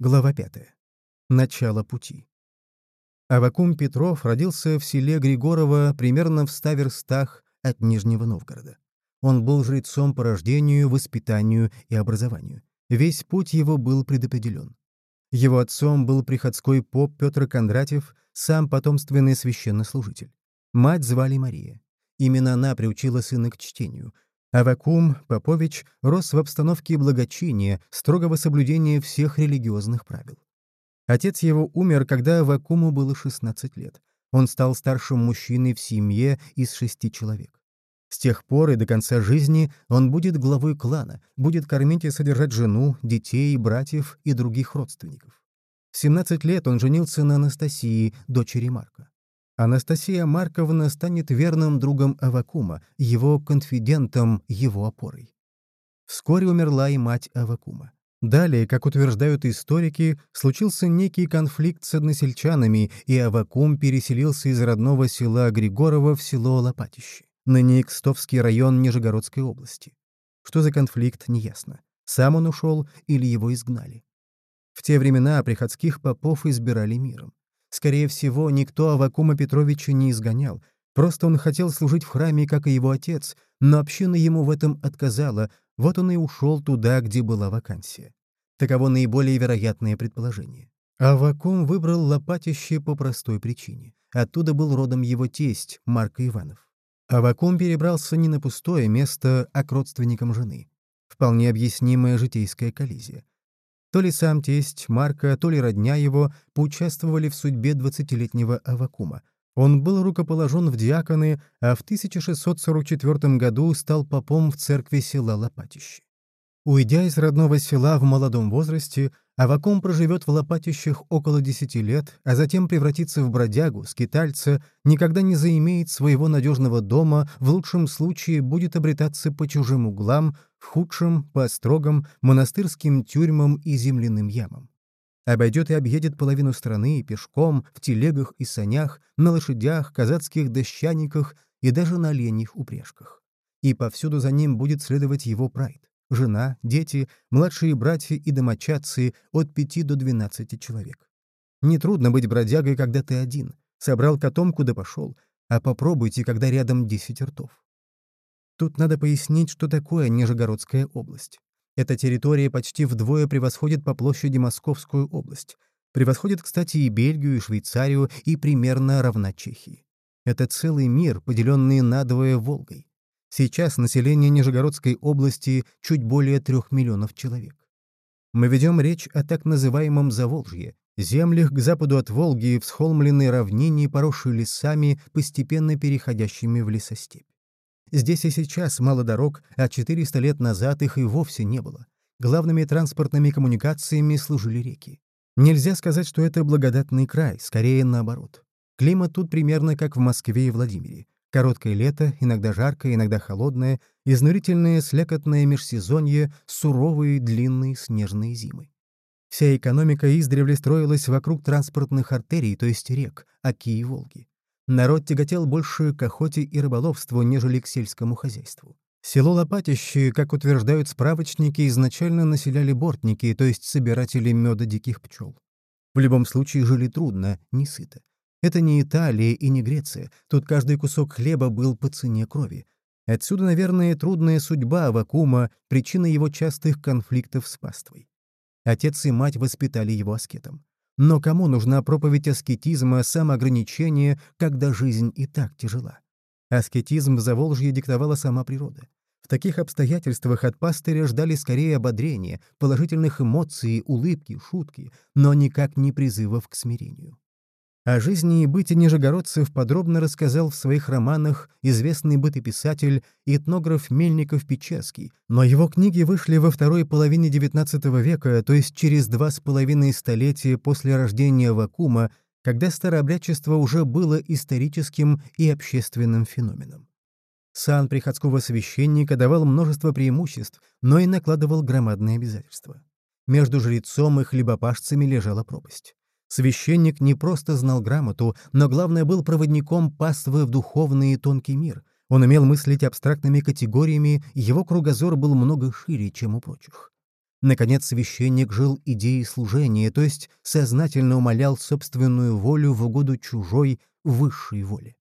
Глава 5. Начало пути. Авакум Петров родился в селе Григорово примерно в ста верстах от Нижнего Новгорода. Он был жрецом по рождению, воспитанию и образованию. Весь путь его был предопределен. Его отцом был приходской поп Петр Кондратьев, сам потомственный священнослужитель. Мать звали Мария. Именно она приучила сына к чтению — Авакум Попович рос в обстановке благочиния, строгого соблюдения всех религиозных правил. Отец его умер, когда Авакуму было 16 лет. Он стал старшим мужчиной в семье из шести человек. С тех пор и до конца жизни он будет главой клана, будет кормить и содержать жену, детей, братьев и других родственников. В 17 лет он женился на Анастасии, дочери Марка. Анастасия Марковна станет верным другом Авакума, его конфидентом, его опорой. Вскоре умерла и мать Авакума. Далее, как утверждают историки, случился некий конфликт с односельчанами, и Авакум переселился из родного села Григорова в село Лопатище, ныне Кстовский район Нижегородской области. Что за конфликт, неясно. Сам он ушел или его изгнали. В те времена приходских попов избирали миром. Скорее всего, никто Авакума Петровича не изгонял, просто он хотел служить в храме, как и его отец, но община ему в этом отказала, вот он и ушел туда, где была вакансия. Таково наиболее вероятное предположение. Авакум выбрал Лопатище по простой причине. Оттуда был родом его тесть, Марко Иванов. Авакум перебрался не на пустое место, а к родственникам жены. Вполне объяснимая житейская коллизия. То ли сам тесть Марка, то ли родня его поучаствовали в судьбе двадцатилетнего Авакума. Он был рукоположен в диаконы, а в 1644 году стал попом в церкви села Лопатище. Уйдя из родного села в молодом возрасте, Авакум проживет в Лопатищах около десяти лет, а затем превратится в бродягу, скитальца, никогда не заимеет своего надежного дома, в лучшем случае будет обретаться по чужим углам, в худшем — по строгам, монастырским тюрьмам и земляным ямам. Обойдет и объедет половину страны пешком, в телегах и санях, на лошадях, казацких дощаниках и даже на оленьих упряжках. И повсюду за ним будет следовать его прайд жена, дети, младшие братья и домочадцы от пяти до двенадцати человек. Нетрудно быть бродягой, когда ты один. Собрал котомку да пошел. А попробуйте, когда рядом десять ртов. Тут надо пояснить, что такое Нижегородская область. Эта территория почти вдвое превосходит по площади Московскую область. Превосходит, кстати, и Бельгию, и Швейцарию, и примерно равна Чехии. Это целый мир, поделенный надвое Волгой. Сейчас население Нижегородской области чуть более трех миллионов человек. Мы ведем речь о так называемом Заволжье, землях к западу от Волги, всхолмленной равнине, поросшей лесами, постепенно переходящими в лесостепь. Здесь и сейчас мало дорог, а 400 лет назад их и вовсе не было. Главными транспортными коммуникациями служили реки. Нельзя сказать, что это благодатный край, скорее наоборот. Климат тут примерно как в Москве и Владимире. Короткое лето, иногда жаркое, иногда холодное, изнурительное слякотное межсезонье, суровые длинные снежные зимы. Вся экономика издревле строилась вокруг транспортных артерий, то есть рек, Оки и Волги. Народ тяготел больше к охоте и рыболовству, нежели к сельскому хозяйству. Село Лопатище, как утверждают справочники, изначально населяли бортники, то есть собиратели меда диких пчел. В любом случае жили трудно, не сыто. Это не Италия и не Греция. Тут каждый кусок хлеба был по цене крови. Отсюда, наверное, трудная судьба Вакума, причина его частых конфликтов с паствой. Отец и мать воспитали его аскетом. Но кому нужна проповедь аскетизма, самоограничения, когда жизнь и так тяжела? Аскетизм в Заволжье диктовала сама природа. В таких обстоятельствах от пастыря ждали скорее ободрения, положительных эмоций, улыбки, шутки, но никак не призывов к смирению. О жизни и быте нижегородцев подробно рассказал в своих романах известный бытописатель и этнограф Мельников-Печеский, но его книги вышли во второй половине XIX века, то есть через два с половиной столетия после рождения Вакума, когда старообрядчество уже было историческим и общественным феноменом. Сан приходского священника давал множество преимуществ, но и накладывал громадные обязательства. Между жрецом и хлебопашцами лежала пропасть. Священник не просто знал грамоту, но, главное, был проводником паствы в духовный и тонкий мир. Он умел мыслить абстрактными категориями, его кругозор был много шире, чем у прочих. Наконец, священник жил идеей служения, то есть сознательно умолял собственную волю в угоду чужой, высшей воле.